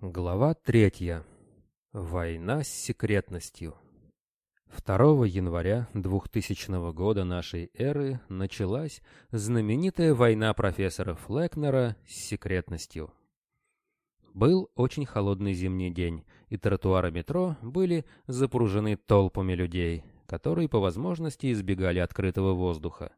Глава третья. Война с секретностью. 2 января 2000 года нашей эры началась знаменитая война профессора Флекнера с секретностью. Был очень холодный зимний день, и тротуары метро были запружены толпами людей, которые по возможности избегали открытого воздуха.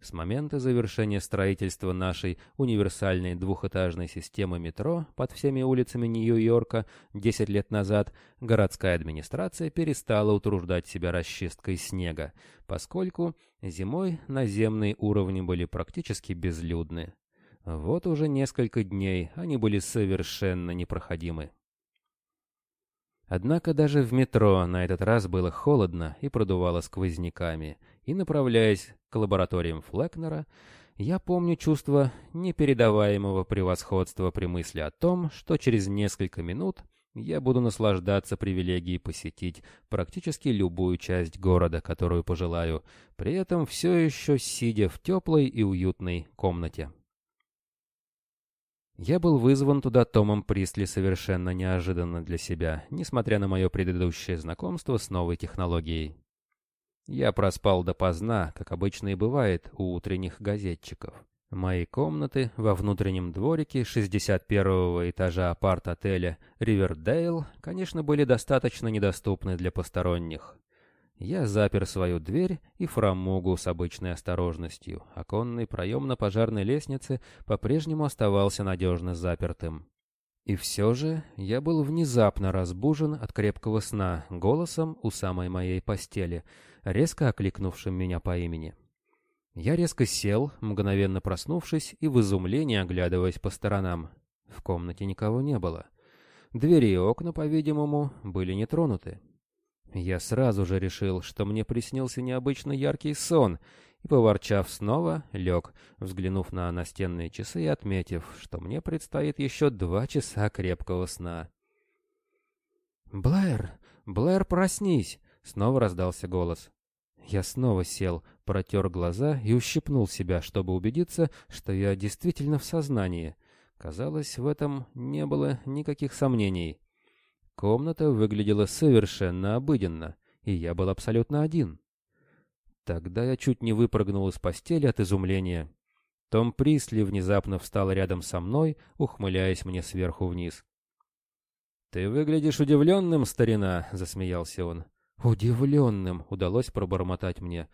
С момента завершения строительства нашей универсальной двухэтажной системы метро под всеми улицами Нью-Йорка 10 лет назад городская администрация перестала утруждать себя расчисткой снега, поскольку зимой наземные уровни были практически безлюдны. Вот уже несколько дней они были совершенно непроходимы. Однако даже в метро на этот раз было холодно и продувало сквозняками, и, направляясь к лабораториям Флекнера, я помню чувство непередаваемого превосходства при мысли о том, что через несколько минут я буду наслаждаться привилегией посетить практически любую часть города, которую пожелаю, при этом все еще сидя в теплой и уютной комнате. Я был вызван туда Томом Присли совершенно неожиданно для себя, несмотря на мое предыдущее знакомство с новой технологией. Я проспал допоздна, как обычно и бывает у утренних газетчиков. Мои комнаты во внутреннем дворике 61-го этажа апарт-отеля «Ривердейл», конечно, были достаточно недоступны для посторонних. Я запер свою дверь и фрамугу с обычной осторожностью. Оконный проем на пожарной лестнице по-прежнему оставался надежно запертым. И все же я был внезапно разбужен от крепкого сна голосом у самой моей постели, резко окликнувшим меня по имени. Я резко сел, мгновенно проснувшись и в изумлении оглядываясь по сторонам. В комнате никого не было. Двери и окна, по-видимому, были не тронуты. Я сразу же решил, что мне приснился необычно яркий сон, и, поворчав снова, лег, взглянув на настенные часы и отметив, что мне предстоит еще два часа крепкого сна. «Блэр! Блэр, проснись!» — снова раздался голос. Я снова сел, протер глаза и ущипнул себя, чтобы убедиться, что я действительно в сознании. Казалось, в этом не было никаких сомнений. Комната выглядела совершенно обыденно, и я был абсолютно один. Тогда я чуть не выпрыгнул из постели от изумления. Том Присли внезапно встал рядом со мной, ухмыляясь мне сверху вниз. «Ты выглядишь удивленным, старина», — засмеялся он. «Удивленным», — удалось пробормотать мне.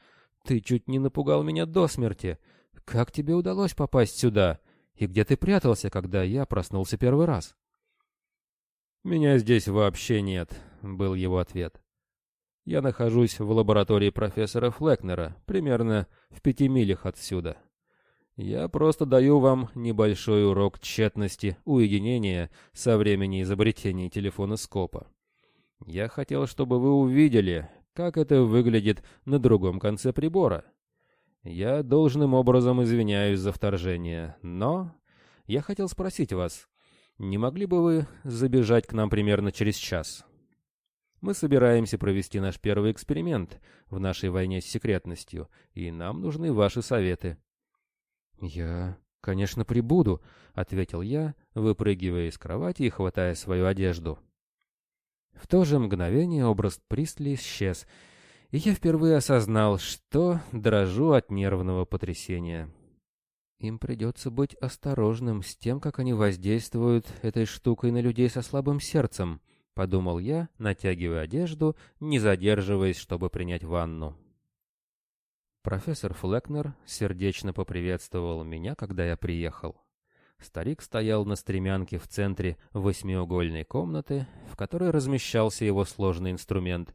«Ты чуть не напугал меня до смерти. Как тебе удалось попасть сюда? И где ты прятался, когда я проснулся первый раз?» «Меня здесь вообще нет», — был его ответ. «Я нахожусь в лаборатории профессора Флекнера, примерно в пяти милях отсюда. Я просто даю вам небольшой урок тщетности уединения со времени изобретения телефона Скопа. Я хотел, чтобы вы увидели, как это выглядит на другом конце прибора. Я должным образом извиняюсь за вторжение, но я хотел спросить вас, не могли бы вы забежать к нам примерно через час? Мы собираемся провести наш первый эксперимент в нашей войне с секретностью, и нам нужны ваши советы. Я, конечно, прибуду, ответил я, выпрыгивая из кровати и хватая свою одежду. В то же мгновение образ Пристли исчез, и я впервые осознал, что дрожу от нервного потрясения. Им придется быть осторожным с тем, как они воздействуют этой штукой на людей со слабым сердцем, подумал я, натягивая одежду, не задерживаясь, чтобы принять ванну. Профессор Флекнер сердечно поприветствовал меня, когда я приехал. Старик стоял на стремянке в центре восьмиугольной комнаты, в которой размещался его сложный инструмент,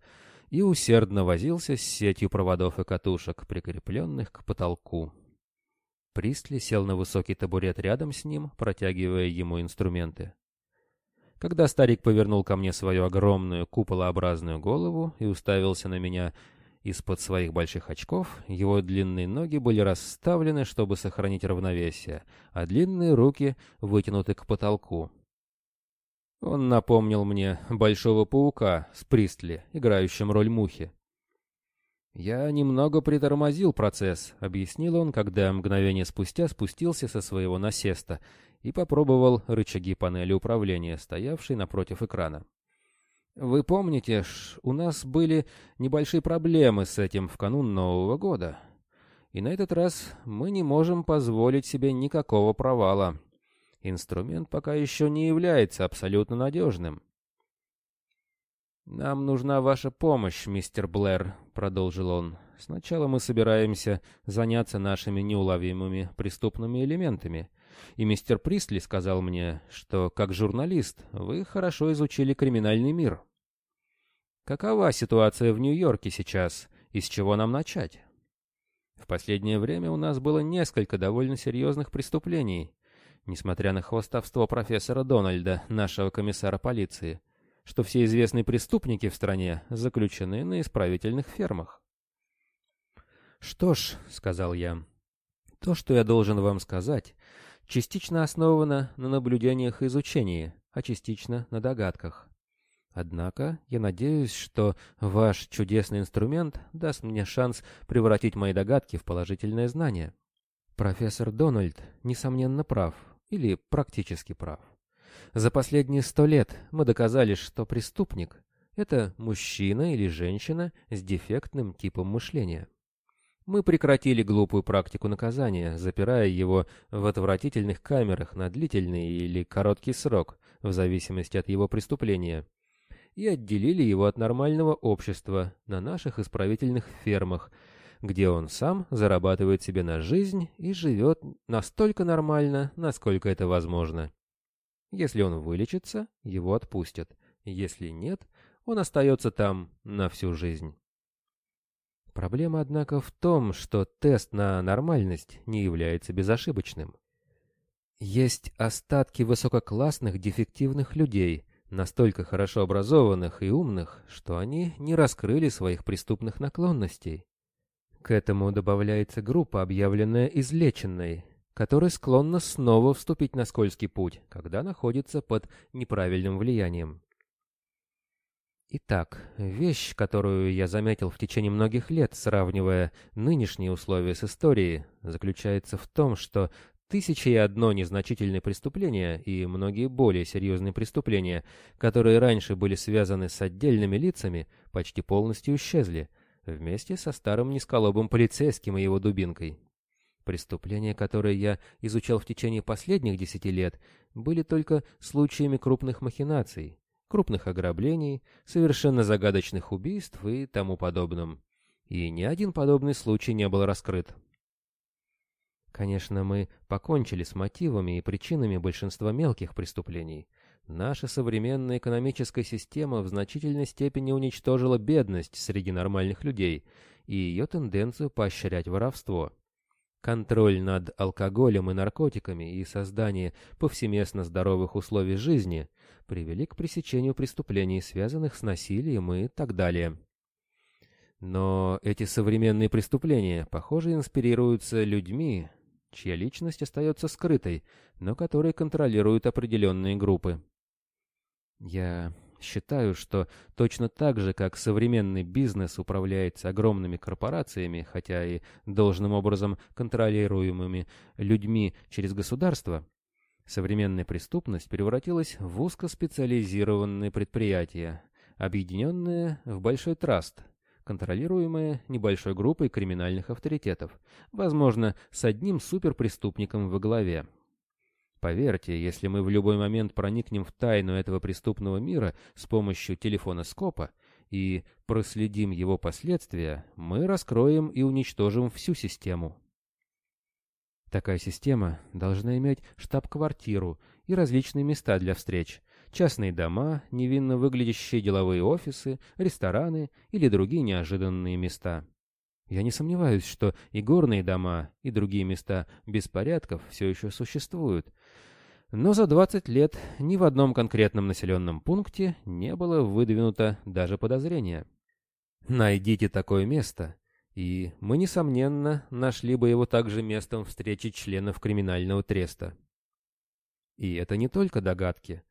и усердно возился с сетью проводов и катушек, прикрепленных к потолку. Пристли сел на высокий табурет рядом с ним, протягивая ему инструменты. Когда старик повернул ко мне свою огромную куполообразную голову и уставился на меня из-под своих больших очков, его длинные ноги были расставлены, чтобы сохранить равновесие, а длинные руки вытянуты к потолку. Он напомнил мне большого паука с Пристли, играющим роль мухи. «Я немного притормозил процесс», — объяснил он, когда мгновение спустя спустился со своего насеста и попробовал рычаги панели управления, стоявшей напротив экрана. «Вы помните, у нас были небольшие проблемы с этим в канун Нового года, и на этот раз мы не можем позволить себе никакого провала. Инструмент пока еще не является абсолютно надежным». «Нам нужна ваша помощь, мистер Блэр», — продолжил он. «Сначала мы собираемся заняться нашими неуловимыми преступными элементами» И мистер Присли сказал мне, что, как журналист, вы хорошо изучили криминальный мир. Какова ситуация в Нью-Йорке сейчас, и с чего нам начать? В последнее время у нас было несколько довольно серьезных преступлений, несмотря на хвостовство профессора Дональда, нашего комиссара полиции, что все известные преступники в стране заключены на исправительных фермах. «Что ж», — сказал я, — «то, что я должен вам сказать, частично основана на наблюдениях и изучении, а частично на догадках. Однако я надеюсь, что ваш чудесный инструмент даст мне шанс превратить мои догадки в положительное знание. Профессор Дональд, несомненно, прав, или практически прав. За последние сто лет мы доказали, что преступник — это мужчина или женщина с дефектным типом мышления. Мы прекратили глупую практику наказания, запирая его в отвратительных камерах на длительный или короткий срок, в зависимости от его преступления, и отделили его от нормального общества на наших исправительных фермах, где он сам зарабатывает себе на жизнь и живет настолько нормально, насколько это возможно. Если он вылечится, его отпустят. Если нет, он остается там на всю жизнь. Проблема, однако, в том, что тест на нормальность не является безошибочным. Есть остатки высококлассных дефективных людей, настолько хорошо образованных и умных, что они не раскрыли своих преступных наклонностей. К этому добавляется группа, объявленная излеченной, которая склонна снова вступить на скользкий путь, когда находится под неправильным влиянием. Итак, вещь, которую я заметил в течение многих лет, сравнивая нынешние условия с историей, заключается в том, что тысячи и одно незначительное преступление и многие более серьезные преступления, которые раньше были связаны с отдельными лицами, почти полностью исчезли, вместе со старым низколобым полицейским и его дубинкой. Преступления, которые я изучал в течение последних десяти лет, были только случаями крупных махинаций, крупных ограблений, совершенно загадочных убийств и тому подобном. И ни один подобный случай не был раскрыт. Конечно, мы покончили с мотивами и причинами большинства мелких преступлений. Наша современная экономическая система в значительной степени уничтожила бедность среди нормальных людей и ее тенденцию поощрять воровство. Контроль над алкоголем и наркотиками и создание повсеместно здоровых условий жизни привели к пресечению преступлений, связанных с насилием и так далее. Но эти современные преступления, похоже, инспирируются людьми, чья личность остается скрытой, но которые контролируют определенные группы. Я Считаю, что точно так же, как современный бизнес управляется огромными корпорациями, хотя и должным образом контролируемыми людьми через государство, современная преступность превратилась в узкоспециализированные предприятия, объединенные в большой траст, контролируемые небольшой группой криминальных авторитетов, возможно, с одним суперпреступником во главе. Поверьте, если мы в любой момент проникнем в тайну этого преступного мира с помощью телефона Скопа и проследим его последствия, мы раскроем и уничтожим всю систему. Такая система должна иметь штаб-квартиру и различные места для встреч, частные дома, невинно выглядящие деловые офисы, рестораны или другие неожиданные места. Я не сомневаюсь, что и горные дома, и другие места беспорядков все еще существуют, но за 20 лет ни в одном конкретном населенном пункте не было выдвинуто даже подозрения. Найдите такое место, и мы, несомненно, нашли бы его также местом встречи членов криминального треста. И это не только догадки.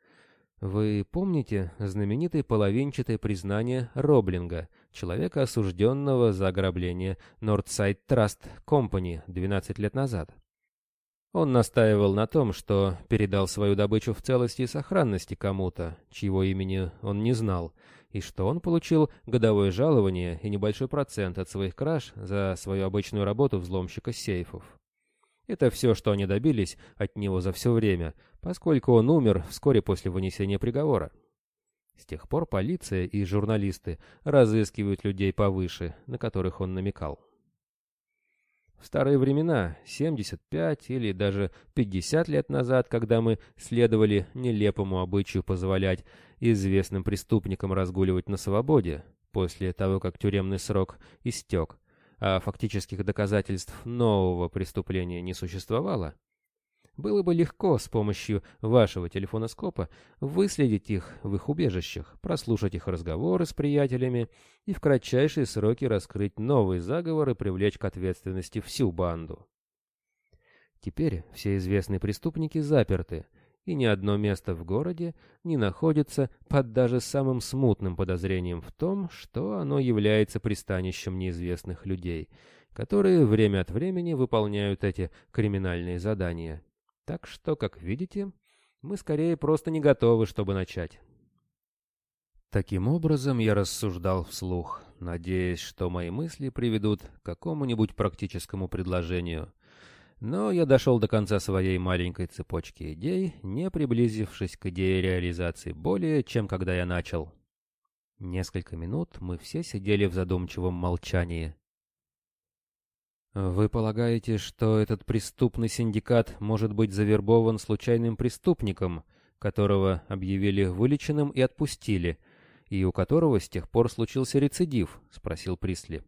Вы помните знаменитое половинчатое признание Роблинга, человека, осужденного за ограбление Northside Trust Company 12 лет назад? Он настаивал на том, что передал свою добычу в целости и сохранности кому-то, чьего имени он не знал, и что он получил годовое жалование и небольшой процент от своих краж за свою обычную работу взломщика сейфов. Это все, что они добились от него за все время, поскольку он умер вскоре после вынесения приговора. С тех пор полиция и журналисты разыскивают людей повыше, на которых он намекал. В старые времена, 75 или даже 50 лет назад, когда мы следовали нелепому обычаю позволять известным преступникам разгуливать на свободе, после того, как тюремный срок истек, а фактических доказательств нового преступления не существовало, было бы легко с помощью вашего телефоноскопа выследить их в их убежищах, прослушать их разговоры с приятелями и в кратчайшие сроки раскрыть новый заговор и привлечь к ответственности всю банду. Теперь все известные преступники заперты, и ни одно место в городе не находится под даже самым смутным подозрением в том, что оно является пристанищем неизвестных людей, которые время от времени выполняют эти криминальные задания. Так что, как видите, мы скорее просто не готовы, чтобы начать. Таким образом, я рассуждал вслух, надеясь, что мои мысли приведут к какому-нибудь практическому предложению. Но я дошел до конца своей маленькой цепочки идей, не приблизившись к идее реализации более, чем когда я начал. Несколько минут мы все сидели в задумчивом молчании. Вы полагаете, что этот преступный синдикат может быть завербован случайным преступником, которого объявили вылеченным и отпустили, и у которого с тех пор случился рецидив? спросил Присли.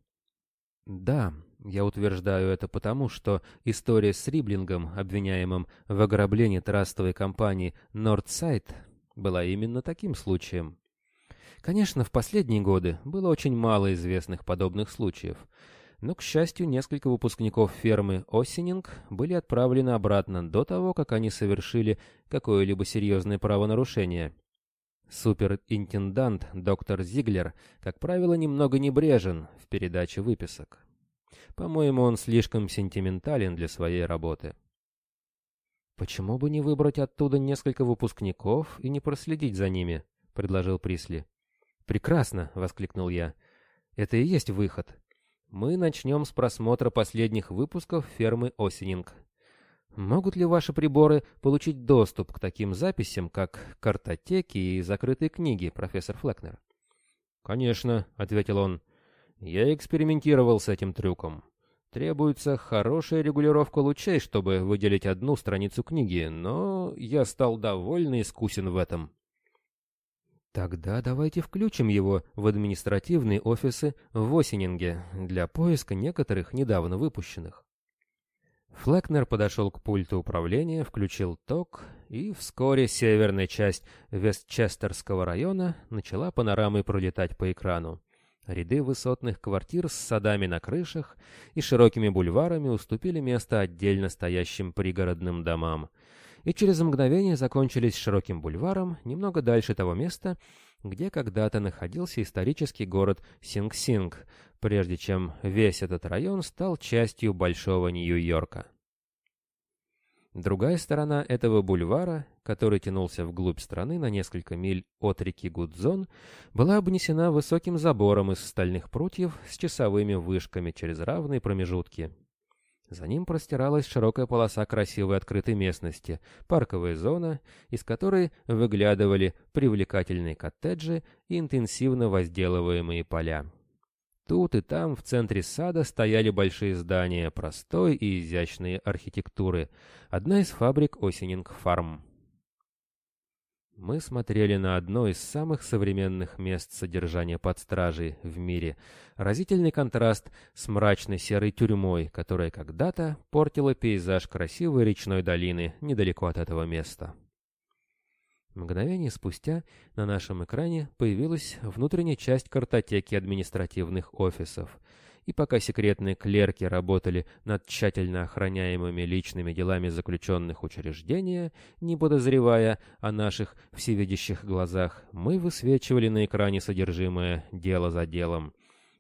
Да, я утверждаю это потому, что история с Риблингом, обвиняемым в ограблении трастовой компании Northside, была именно таким случаем. Конечно, в последние годы было очень мало известных подобных случаев — но, к счастью, несколько выпускников фермы Осенинг были отправлены обратно до того, как они совершили какое-либо серьезное правонарушение. Суперинтендант доктор Зиглер, как правило, немного небрежен в передаче выписок. По-моему, он слишком сентиментален для своей работы. «Почему бы не выбрать оттуда несколько выпускников и не проследить за ними?» — предложил Присли. «Прекрасно!» — воскликнул я. «Это и есть выход. Мы начнем с просмотра последних выпусков фермы Осенинг. Могут ли ваши приборы получить доступ к таким записям, как картотеки и закрытые книги, профессор Флекнер? «Конечно», — ответил он. «Я экспериментировал с этим трюком. Требуется хорошая регулировка лучей, чтобы выделить одну страницу книги, но я стал довольно искусен в этом». Тогда давайте включим его в административные офисы в Осенинге для поиска некоторых недавно выпущенных. Флекнер подошел к пульту управления, включил ток, и вскоре северная часть Вестчестерского района начала панорамой пролетать по экрану. Ряды высотных квартир с садами на крышах и широкими бульварами уступили место отдельно стоящим пригородным домам — и через мгновение закончились широким бульваром немного дальше того места, где когда-то находился исторический город Синг-Синг, прежде чем весь этот район стал частью Большого Нью-Йорка. Другая сторона этого бульвара, который тянулся вглубь страны на несколько миль от реки Гудзон, была обнесена высоким забором из стальных прутьев с часовыми вышками через равные промежутки. За ним простиралась широкая полоса красивой открытой местности, парковая зона, из которой выглядывали привлекательные коттеджи и интенсивно возделываемые поля. Тут и там в центре сада стояли большие здания простой и изящной архитектуры, одна из фабрик Осенинг Фарм. Мы смотрели на одно из самых современных мест содержания под стражей в мире. Разительный контраст с мрачной серой тюрьмой, которая когда-то портила пейзаж красивой речной долины недалеко от этого места. Мгновение спустя на нашем экране появилась внутренняя часть картотеки административных офисов — и пока секретные клерки работали над тщательно охраняемыми личными делами заключенных учреждения, не подозревая о наших всевидящих глазах, мы высвечивали на экране содержимое дело за делом,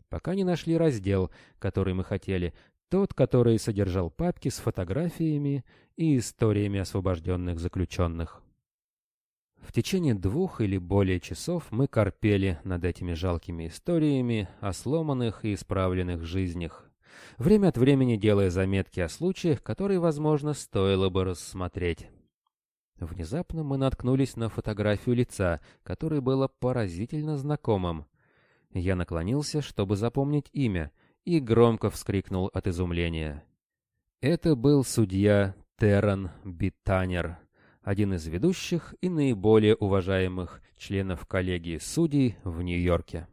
пока не нашли раздел, который мы хотели, Тот, который содержал папки с фотографиями и историями освобожденных заключенных. В течение двух или более часов мы корпели над этими жалкими историями о сломанных и исправленных жизнях, время от времени делая заметки о случаях, которые, возможно, стоило бы рассмотреть. Внезапно мы наткнулись на фотографию лица, которое было поразительно знакомым. Я наклонился, чтобы запомнить имя, и громко вскрикнул от изумления. Это был судья Терран Биттанер, один из ведущих и наиболее уважаемых членов коллегии судей в Нью-Йорке.